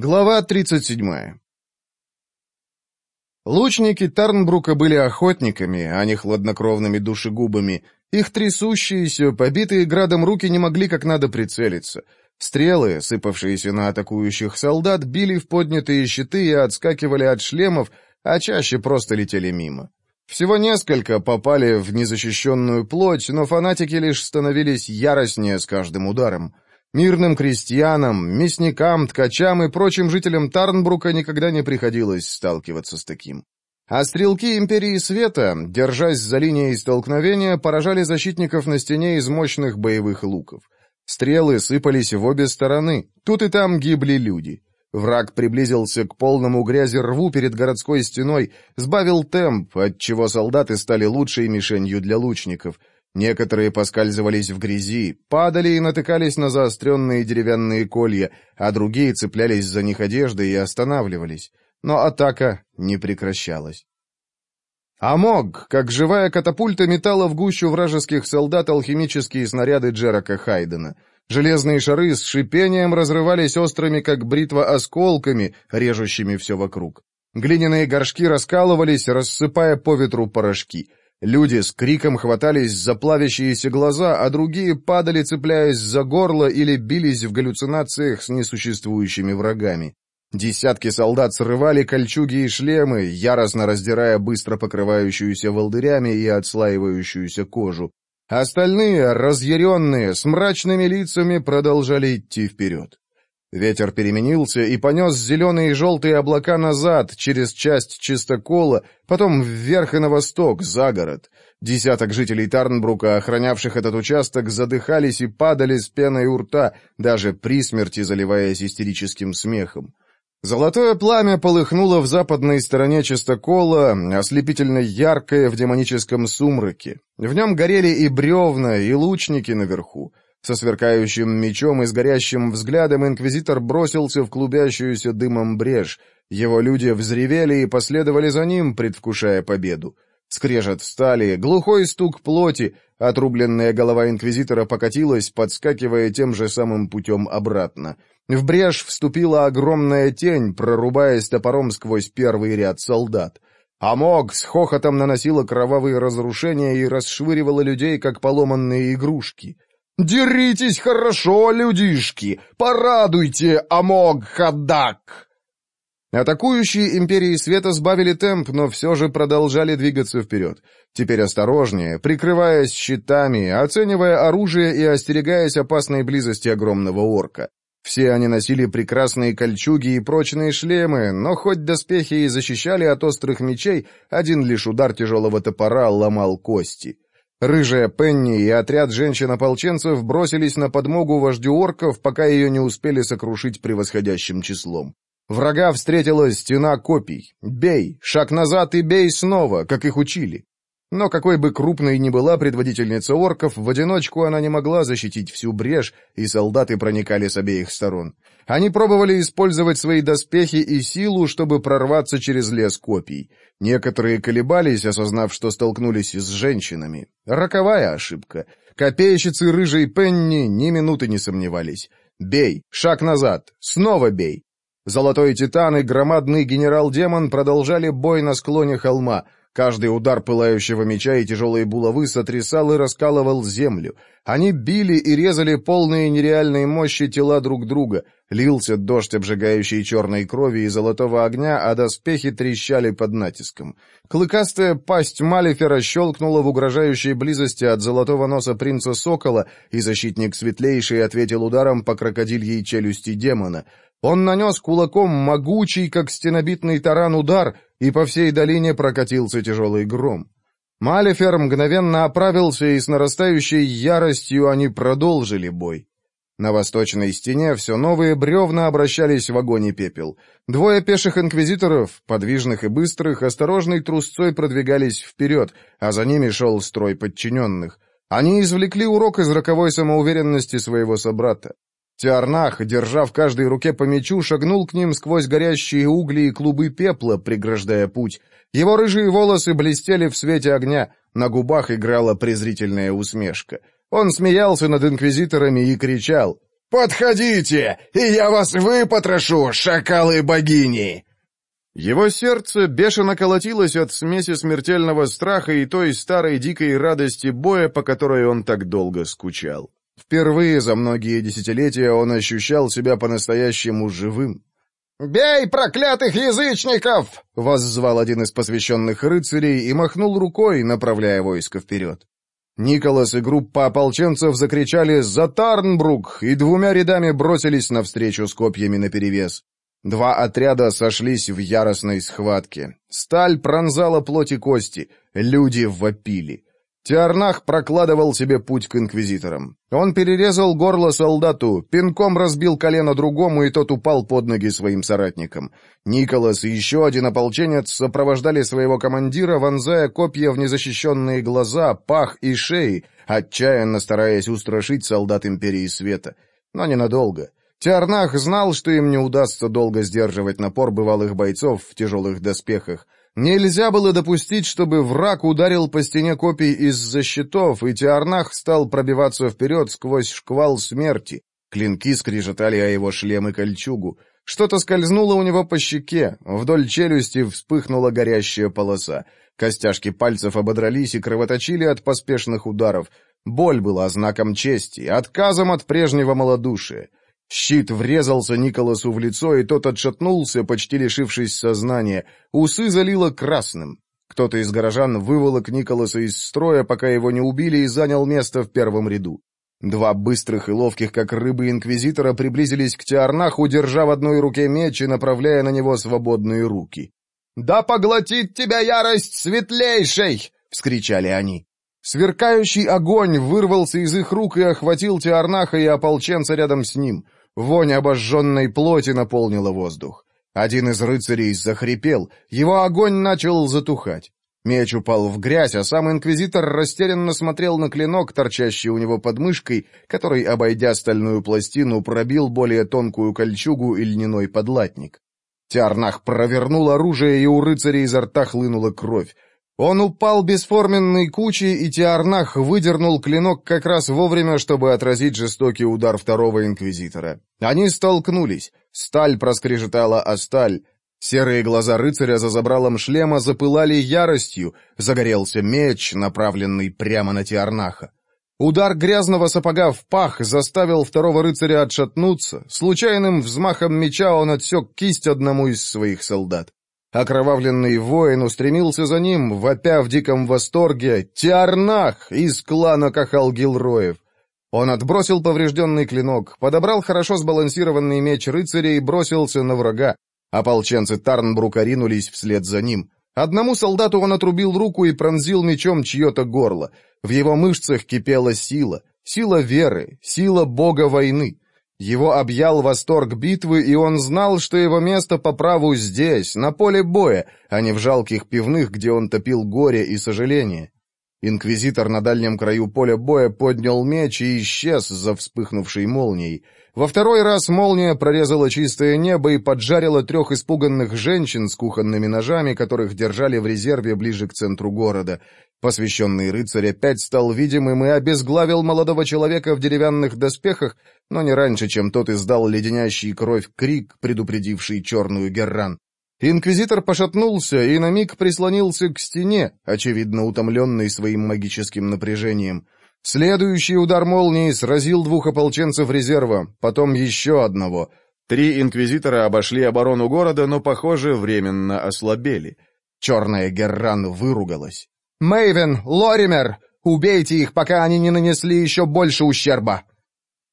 Глава 37 Лучники Тарнбрука были охотниками, а не хладнокровными душегубами. Их трясущиеся, побитые градом руки не могли как надо прицелиться. Стрелы, сыпавшиеся на атакующих солдат, били в поднятые щиты и отскакивали от шлемов, а чаще просто летели мимо. Всего несколько попали в незащищенную плоть, но фанатики лишь становились яростнее с каждым ударом — Мирным крестьянам, мясникам, ткачам и прочим жителям Тарнбрука никогда не приходилось сталкиваться с таким. А стрелки Империи Света, держась за линией столкновения, поражали защитников на стене из мощных боевых луков. Стрелы сыпались в обе стороны, тут и там гибли люди. Враг приблизился к полному грязи рву перед городской стеной, сбавил темп, отчего солдаты стали лучшей мишенью для лучников, Некоторые поскальзывались в грязи, падали и натыкались на заостренные деревянные колья, а другие цеплялись за них одеждой и останавливались. Но атака не прекращалась. Амог, как живая катапульта, метала в гущу вражеских солдат алхимические снаряды Джерака Хайдена. Железные шары с шипением разрывались острыми, как бритва, осколками, режущими все вокруг. Глиняные горшки раскалывались, рассыпая по ветру порошки. Люди с криком хватались за плавящиеся глаза, а другие падали, цепляясь за горло или бились в галлюцинациях с несуществующими врагами. Десятки солдат срывали кольчуги и шлемы, яростно раздирая быстро покрывающуюся волдырями и отслаивающуюся кожу. Остальные, разъяренные, с мрачными лицами, продолжали идти вперед. Ветер переменился и понес зеленые и желтые облака назад, через часть Чистокола, потом вверх и на восток, за город. Десяток жителей Тарнбрука, охранявших этот участок, задыхались и падали с пеной у рта, даже при смерти заливаясь истерическим смехом. Золотое пламя полыхнуло в западной стороне Чистокола, ослепительно яркое в демоническом сумраке. В нем горели и бревна, и лучники наверху. Со сверкающим мечом и с горящим взглядом инквизитор бросился в клубящуюся дымом брешь. Его люди взревели и последовали за ним, предвкушая победу. Скрежет стали, глухой стук плоти, отрубленная голова инквизитора покатилась, подскакивая тем же самым путем обратно. В брешь вступила огромная тень, прорубаясь топором сквозь первый ряд солдат. Амок с хохотом наносила кровавые разрушения и расшвыривала людей, как поломанные игрушки — Деритесь хорошо, людишки! Порадуйте, Амог Хадак!» Атакующие Империи Света сбавили темп, но все же продолжали двигаться вперед. Теперь осторожнее, прикрываясь щитами, оценивая оружие и остерегаясь опасной близости огромного орка. Все они носили прекрасные кольчуги и прочные шлемы, но хоть доспехи и защищали от острых мечей, один лишь удар тяжелого топора ломал кости. Рыжая Пенни и отряд женщин-ополченцев бросились на подмогу вождю орков, пока ее не успели сокрушить превосходящим числом. Врага встретила стена копий. «Бей! Шаг назад и бей снова!» как их учили. Но какой бы крупной ни была предводительница орков, в одиночку она не могла защитить всю брешь, и солдаты проникали с обеих сторон. Они пробовали использовать свои доспехи и силу, чтобы прорваться через лес копий. Некоторые колебались, осознав, что столкнулись с женщинами. Роковая ошибка. Копейщицы Рыжей Пенни ни минуты не сомневались. «Бей! Шаг назад! Снова бей!» Золотой Титан и громадный генерал-демон продолжали бой на склоне холма. Каждый удар пылающего меча и тяжелые булавы сотрясал и раскалывал землю. Они били и резали полные нереальной мощи тела друг друга. Лился дождь, обжигающий черной крови и золотого огня, а доспехи трещали под натиском. Клыкастая пасть Малифера щелкнула в угрожающей близости от золотого носа принца Сокола, и защитник Светлейший ответил ударом по крокодильей челюсти демона. Он нанес кулаком могучий, как стенобитный таран, удар — и по всей долине прокатился тяжелый гром. Малефер мгновенно оправился, и с нарастающей яростью они продолжили бой. На восточной стене все новые бревна обращались в огонь и пепел. Двое пеших инквизиторов, подвижных и быстрых, осторожной трусцой продвигались вперед, а за ними шел строй подчиненных. Они извлекли урок из роковой самоуверенности своего собрата. Тиарнах, держа в каждой руке по мечу, шагнул к ним сквозь горящие угли и клубы пепла, преграждая путь. Его рыжие волосы блестели в свете огня, на губах играла презрительная усмешка. Он смеялся над инквизиторами и кричал «Подходите, и я вас выпотрошу, шакалы-богини!» Его сердце бешено колотилось от смеси смертельного страха и той старой дикой радости боя, по которой он так долго скучал. Впервые за многие десятилетия он ощущал себя по-настоящему живым. «Бей проклятых язычников!» — воззвал один из посвященных рыцарей и махнул рукой, направляя войско вперед. Николас и группа ополченцев закричали «За Тарнбрук!» и двумя рядами бросились навстречу с копьями наперевес. Два отряда сошлись в яростной схватке. Сталь пронзала плоть и кости, люди вопили. Тиарнах прокладывал себе путь к инквизиторам. Он перерезал горло солдату, пинком разбил колено другому, и тот упал под ноги своим соратникам. Николас и еще один ополченец сопровождали своего командира, вонзая копья в незащищенные глаза, пах и шеи, отчаянно стараясь устрашить солдат Империи Света. Но ненадолго. Тиарнах знал, что им не удастся долго сдерживать напор бывалых бойцов в тяжелых доспехах, Нельзя было допустить, чтобы враг ударил по стене копий из-за щитов, и Тиарнах стал пробиваться вперед сквозь шквал смерти. Клинки скрежетали о его шлем и кольчугу. Что-то скользнуло у него по щеке, вдоль челюсти вспыхнула горящая полоса. Костяшки пальцев ободрались и кровоточили от поспешных ударов. Боль была знаком чести, отказом от прежнего малодушия. Щит врезался Николасу в лицо, и тот отшатнулся, почти лишившись сознания. Усы залило красным. Кто-то из горожан выволок Николаса из строя, пока его не убили, и занял место в первом ряду. Два быстрых и ловких, как рыбы инквизитора, приблизились к Тиарнаху, держа в одной руке меч и направляя на него свободные руки. «Да поглотит тебя ярость светлейшей!» — вскричали они. Сверкающий огонь вырвался из их рук и охватил Тиарнаха и ополченца рядом с ним — Вонь обожженной плоти наполнила воздух. Один из рыцарей захрипел, его огонь начал затухать. Меч упал в грязь, а сам инквизитор растерянно смотрел на клинок, торчащий у него под мышкой, который, обойдя стальную пластину, пробил более тонкую кольчугу и льняной подлатник. Тиарнах провернул оружие, и у рыцаря изо рта хлынула кровь. Он упал бесформенной кучей, и Тиарнах выдернул клинок как раз вовремя, чтобы отразить жестокий удар второго инквизитора. Они столкнулись. Сталь проскрежетала о сталь. Серые глаза рыцаря за забралом шлема запылали яростью. Загорелся меч, направленный прямо на Тиарнаха. Удар грязного сапога в пах заставил второго рыцаря отшатнуться. Случайным взмахом меча он отсек кисть одному из своих солдат. Окровавленный воин устремился за ним, вопя в диком восторге «Тиарнах!» из клана Кахал-Гилроев. Он отбросил поврежденный клинок, подобрал хорошо сбалансированный меч рыцаря и бросился на врага. Ополченцы Тарнбрука ринулись вслед за ним. Одному солдату он отрубил руку и пронзил мечом чье-то горло. В его мышцах кипела сила, сила веры, сила бога войны. Его объял восторг битвы, и он знал, что его место по праву здесь, на поле боя, а не в жалких пивных, где он топил горе и сожаление. Инквизитор на дальнем краю поля боя поднял меч и исчез за вспыхнувшей молнией. Во второй раз молния прорезала чистое небо и поджарила трех испуганных женщин с кухонными ножами, которых держали в резерве ближе к центру города. Посвященный рыцарь опять стал видимым и обезглавил молодого человека в деревянных доспехах, но не раньше, чем тот издал леденящий кровь крик, предупредивший черную герран. Инквизитор пошатнулся и на миг прислонился к стене, очевидно утомленный своим магическим напряжением. Следующий удар молнии сразил двух ополченцев резерва, потом еще одного. Три инквизитора обошли оборону города, но, похоже, временно ослабели. Черная Герран выругалась. «Мэйвен! Лоример! Убейте их, пока они не нанесли еще больше ущерба!»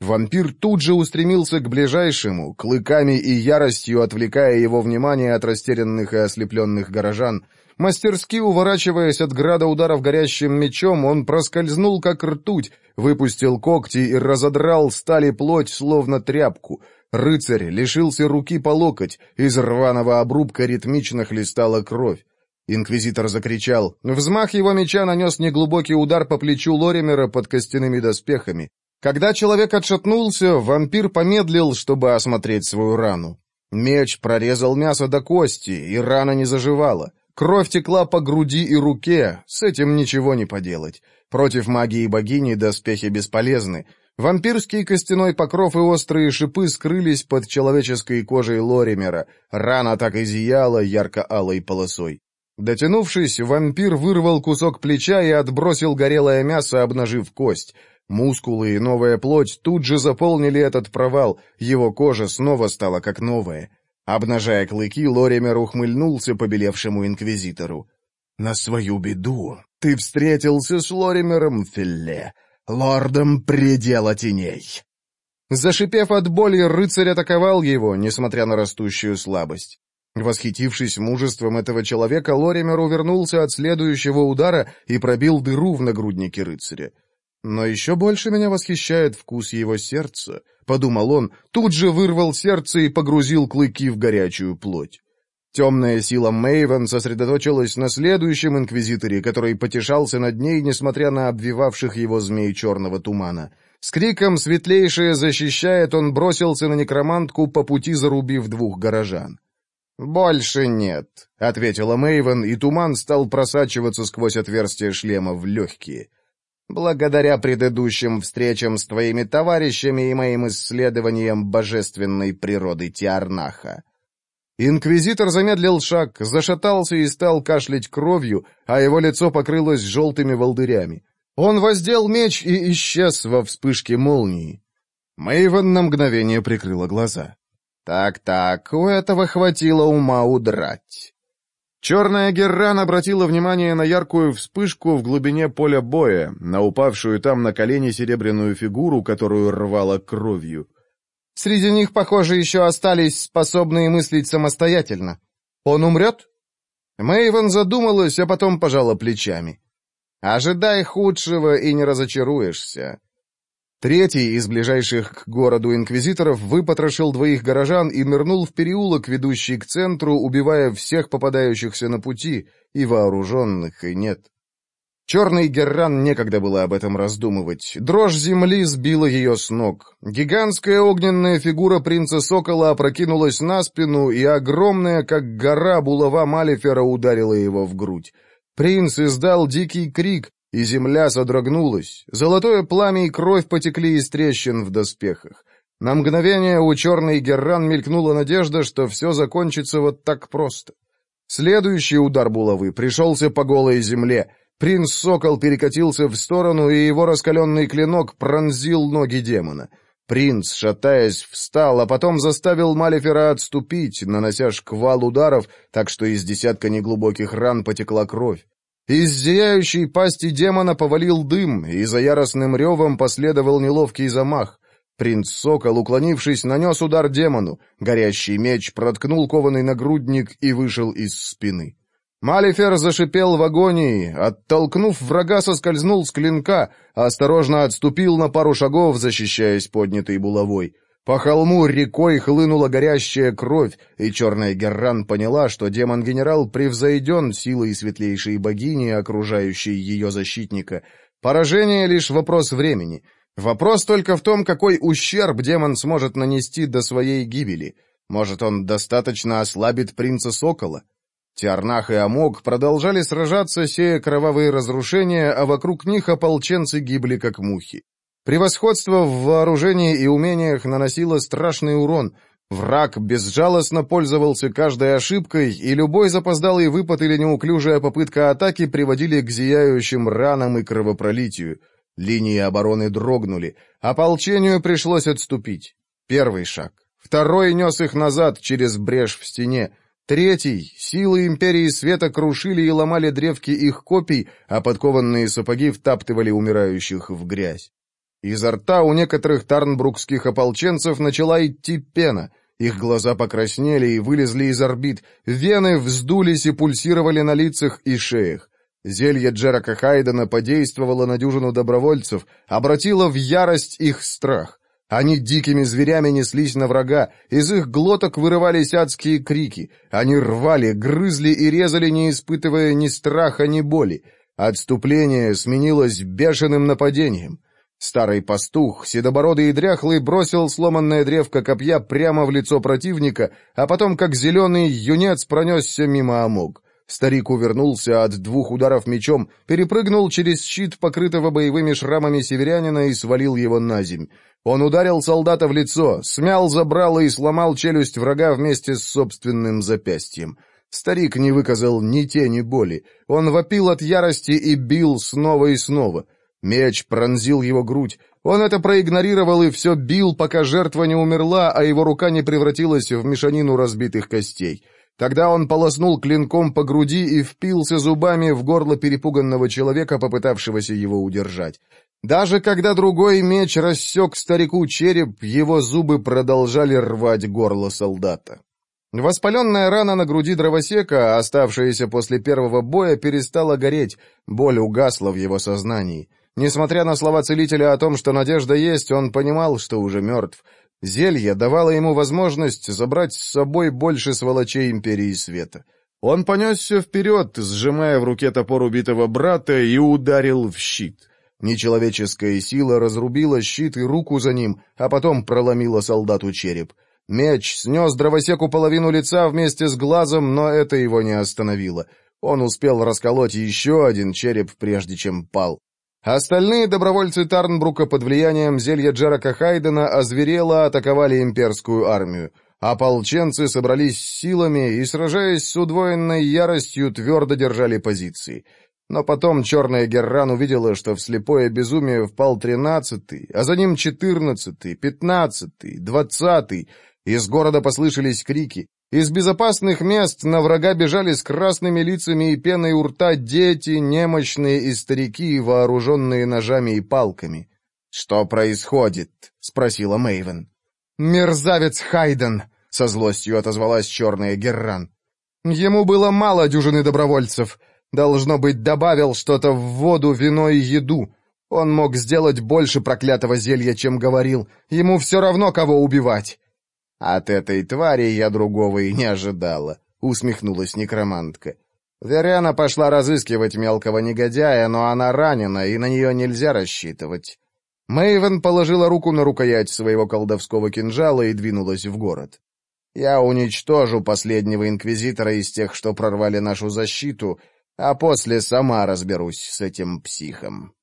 Вампир тут же устремился к ближайшему, клыками и яростью отвлекая его внимание от растерянных и ослепленных горожан. Мастерски уворачиваясь от града ударов горящим мечом, он проскользнул, как ртуть, выпустил когти и разодрал стали плоть, словно тряпку. Рыцарь лишился руки по локоть, из рваного обрубка ритмично хлестала кровь. Инквизитор закричал. Взмах его меча нанес неглубокий удар по плечу Лоримера под костяными доспехами. Когда человек отшатнулся, вампир помедлил, чтобы осмотреть свою рану. Меч прорезал мясо до кости, и рана не заживала. Кровь текла по груди и руке, с этим ничего не поделать. Против магии богини доспехи бесполезны. Вампирский костяной покров и острые шипы скрылись под человеческой кожей Лоримера. Рана так и зияла ярко-алой полосой. Дотянувшись, вампир вырвал кусок плеча и отбросил горелое мясо, обнажив кость. Мускулы и новая плоть тут же заполнили этот провал, его кожа снова стала как новая. Обнажая клыки, Лоример ухмыльнулся побелевшему инквизитору. «На свою беду ты встретился с Лоримером Филле, лордом предела теней!» Зашипев от боли, рыцарь атаковал его, несмотря на растущую слабость. Восхитившись мужеством этого человека, Лоример увернулся от следующего удара и пробил дыру в нагруднике рыцаря. Но еще больше меня восхищает вкус его сердца, — подумал он, тут же вырвал сердце и погрузил клыки в горячую плоть. Темная сила Мэйвен сосредоточилась на следующем инквизиторе, который потешался над ней, несмотря на обвивавших его змей черного тумана. С криком «Светлейшее защищает!» он бросился на некромантку, по пути зарубив двух горожан. «Больше нет», — ответила Мэйвен, и туман стал просачиваться сквозь отверстие шлема в легкие благодаря предыдущим встречам с твоими товарищами и моим исследованиям божественной природы Тиарнаха. Инквизитор замедлил шаг, зашатался и стал кашлять кровью, а его лицо покрылось желтыми волдырями. Он воздел меч и исчез во вспышке молнии. Мэйвен на мгновение прикрыла глаза. «Так-так, у этого хватило ума удрать». Черная Герран обратила внимание на яркую вспышку в глубине поля боя, на упавшую там на колени серебряную фигуру, которую рвала кровью. Среди них, похоже, еще остались способные мыслить самостоятельно. Он умрет? Мэйвен задумалась, а потом пожала плечами. Ожидай худшего и не разочаруешься. Третий из ближайших к городу инквизиторов выпотрошил двоих горожан и нырнул в переулок, ведущий к центру, убивая всех попадающихся на пути, и вооруженных, и нет. Черный Герран некогда было об этом раздумывать. Дрожь земли сбила ее с ног. Гигантская огненная фигура принца Сокола опрокинулась на спину, и огромная, как гора, булава Малифера ударила его в грудь. Принц издал дикий крик, и земля содрогнулась. Золотое пламя и кровь потекли из трещин в доспехах. На мгновение у черной Герран мелькнула надежда, что все закончится вот так просто. Следующий удар булавы пришелся по голой земле. Принц Сокол перекатился в сторону, и его раскаленный клинок пронзил ноги демона. Принц, шатаясь, встал, а потом заставил Малифера отступить, нанося шквал ударов, так что из десятка неглубоких ран потекла кровь. Из зияющей пасти демона повалил дым, и за яростным ревом последовал неловкий замах. Принц-сокол, уклонившись, нанес удар демону. Горящий меч проткнул кованый нагрудник и вышел из спины. Малифер зашипел в агонии, оттолкнув врага, соскользнул с клинка, осторожно отступил на пару шагов, защищаясь поднятой булавой. По холму рекой хлынула горящая кровь, и черная Герран поняла, что демон-генерал превзойден силой светлейшей богини, окружающей ее защитника. Поражение — лишь вопрос времени. Вопрос только в том, какой ущерб демон сможет нанести до своей гибели. Может, он достаточно ослабит принца Сокола? Тиарнах и Амок продолжали сражаться, сея кровавые разрушения, а вокруг них ополченцы гибли как мухи. Превосходство в вооружении и умениях наносило страшный урон. Враг безжалостно пользовался каждой ошибкой, и любой запоздалый выпад или неуклюжая попытка атаки приводили к зияющим ранам и кровопролитию. Линии обороны дрогнули. Ополчению пришлось отступить. Первый шаг. Второй нес их назад через брешь в стене. Третий. Силы Империи Света крушили и ломали древки их копий, а подкованные сапоги втаптывали умирающих в грязь. Изо рта у некоторых тарнбрукских ополченцев начала идти пена. Их глаза покраснели и вылезли из орбит, вены вздулись и пульсировали на лицах и шеях. Зелье Джерака Хайдена подействовало на дюжину добровольцев, обратило в ярость их страх. Они дикими зверями неслись на врага, из их глоток вырывались адские крики. Они рвали, грызли и резали, не испытывая ни страха, ни боли. Отступление сменилось бешеным нападением. Старый пастух, седобородый и дряхлый, бросил сломанное древко копья прямо в лицо противника, а потом, как зеленый юнец, пронесся мимо омог. Старик увернулся от двух ударов мечом, перепрыгнул через щит, покрытого боевыми шрамами северянина, и свалил его на земь. Он ударил солдата в лицо, смял забрало и сломал челюсть врага вместе с собственным запястьем. Старик не выказал ни тени боли. Он вопил от ярости и бил снова и снова — Меч пронзил его грудь. Он это проигнорировал и все бил, пока жертва не умерла, а его рука не превратилась в мешанину разбитых костей. Тогда он полоснул клинком по груди и впился зубами в горло перепуганного человека, попытавшегося его удержать. Даже когда другой меч рассек старику череп, его зубы продолжали рвать горло солдата. Воспаленная рана на груди дровосека, оставшаяся после первого боя, перестала гореть, боль угасла в его сознании. Несмотря на слова целителя о том, что надежда есть, он понимал, что уже мертв. Зелье давало ему возможность забрать с собой больше сволочей Империи Света. Он понесся вперед, сжимая в руке топор убитого брата, и ударил в щит. Нечеловеческая сила разрубила щит и руку за ним, а потом проломила солдату череп. Меч снес дровосеку половину лица вместе с глазом, но это его не остановило. Он успел расколоть еще один череп, прежде чем пал. Остальные добровольцы Тарнбрука под влиянием зелья Джерака Хайдена озверело атаковали имперскую армию. Ополченцы собрались силами и, сражаясь с удвоенной яростью, твердо держали позиции. Но потом черная Герран увидела, что в слепое безумие впал тринадцатый, а за ним четырнадцатый, пятнадцатый, двадцатый. Из города послышались крики. Из безопасных мест на врага бежали с красными лицами и пеной у рта дети, немощные и старики, вооруженные ножами и палками. «Что происходит?» — спросила Мэйвен. «Мерзавец Хайден!» — со злостью отозвалась черная Герран. «Ему было мало дюжины добровольцев. Должно быть, добавил что-то в воду, вино и еду. Он мог сделать больше проклятого зелья, чем говорил. Ему все равно, кого убивать. «От этой твари я другого и не ожидала», — усмехнулась некромантка. «Веряна пошла разыскивать мелкого негодяя, но она ранена, и на нее нельзя рассчитывать». Мэйвен положила руку на рукоять своего колдовского кинжала и двинулась в город. «Я уничтожу последнего инквизитора из тех, что прорвали нашу защиту, а после сама разберусь с этим психом».